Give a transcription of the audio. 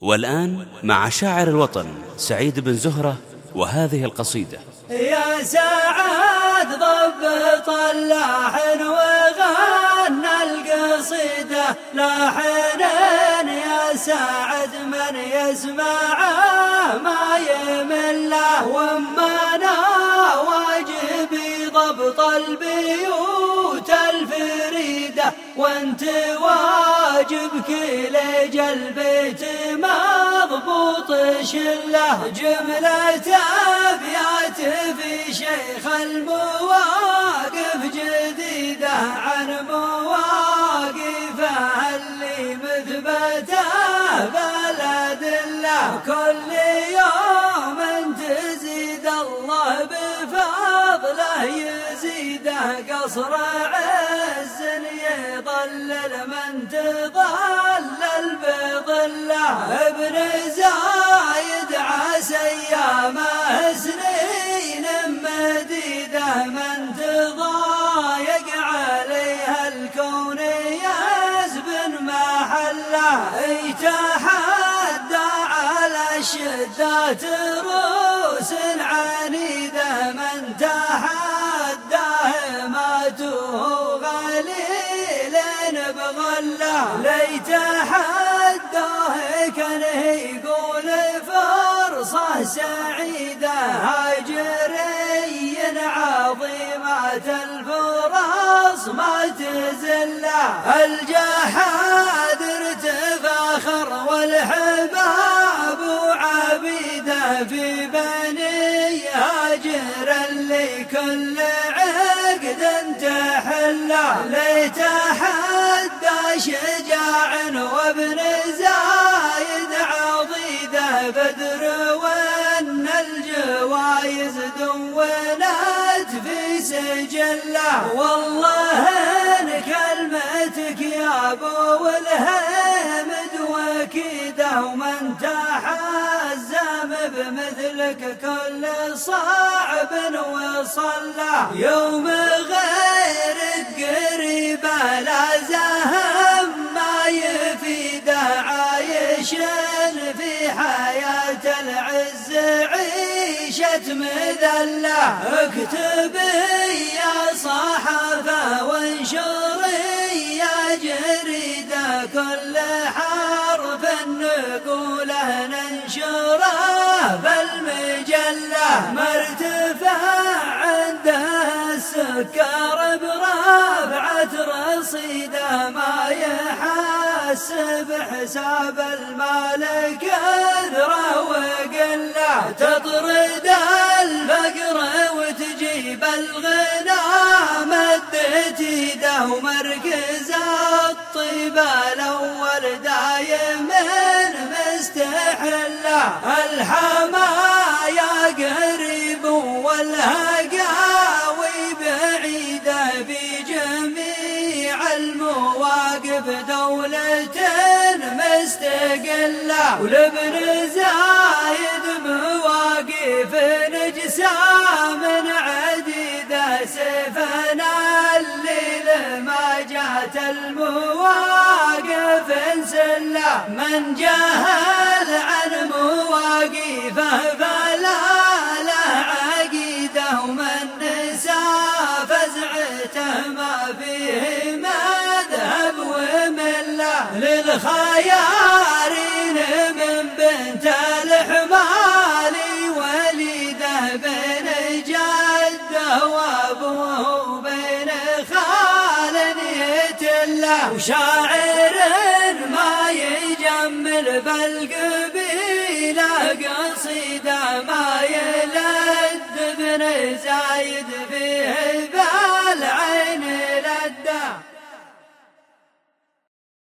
والآن مع شاعر الوطن سعيد بن زهرة وهذه القصيدة. يا سعد ضبط اللحن وغنى القصيدة. لحن يا سعد من يسمع ما يمله ومنا واجبي ضبط البيوت الفريدة وأنت واجبك لجل بيت مضبوط شلة. جملة أبيات في شيخ المواقف جديدة عن مواقفه اللي مثبتة بلد الله كل يوم تزيد الله بفضله يزيده قصر عز يضلل من تضلل بظله ابن زايد عسى ايامه سنين مديده من تضايق عليها الكون يزبن محله. يتحدى على الشدات روس عنيده تحداه ماتوه غليل بغله ليت حداه كان يقول فرصة سعيدة هاجري عظيمة الفرص ما تزله الجحادر تفاخر والحباب وعبيده في بني هاجر اللي كل عقد تحله ليتحدى شجاع وابن زايد عضيده بدر وأن الجوايز دونت في سجله. والله كلمتك يا أبو الهمد بمثلك كل صعب وصلى. يوم غيرك قريبه لا زهم ما يفيده عايش في حياة العز عيشة مذلة. اكتبي يا صحافة وانشري يا جريدة. كل حرف نقوله ننشره. بالمجلة مرتفع عندها السكر برافعة رصيده ما يحسب حساب المال كثرة وقلة تطرد الفقر وتجيب الغنى مدت يده ومركز الطيبة الأول دايم مستحلة الحمايا قريب والهقاوي بعيدة في جميع المواقف دولة مستقلة ولابن زايد مواقف نجسام عديدة سيفنا الليل ما جات المواقف من جهل عن مواقفه فلا له عقيدة ومن نسى فزعته ما فيه مذهب وملة للخيارين من بنت الحمالي وليده بين جده وأبوه بين خال يتله وشاعر ما يجمل بالقبيله قصيدة ما يلد بن زايد فيه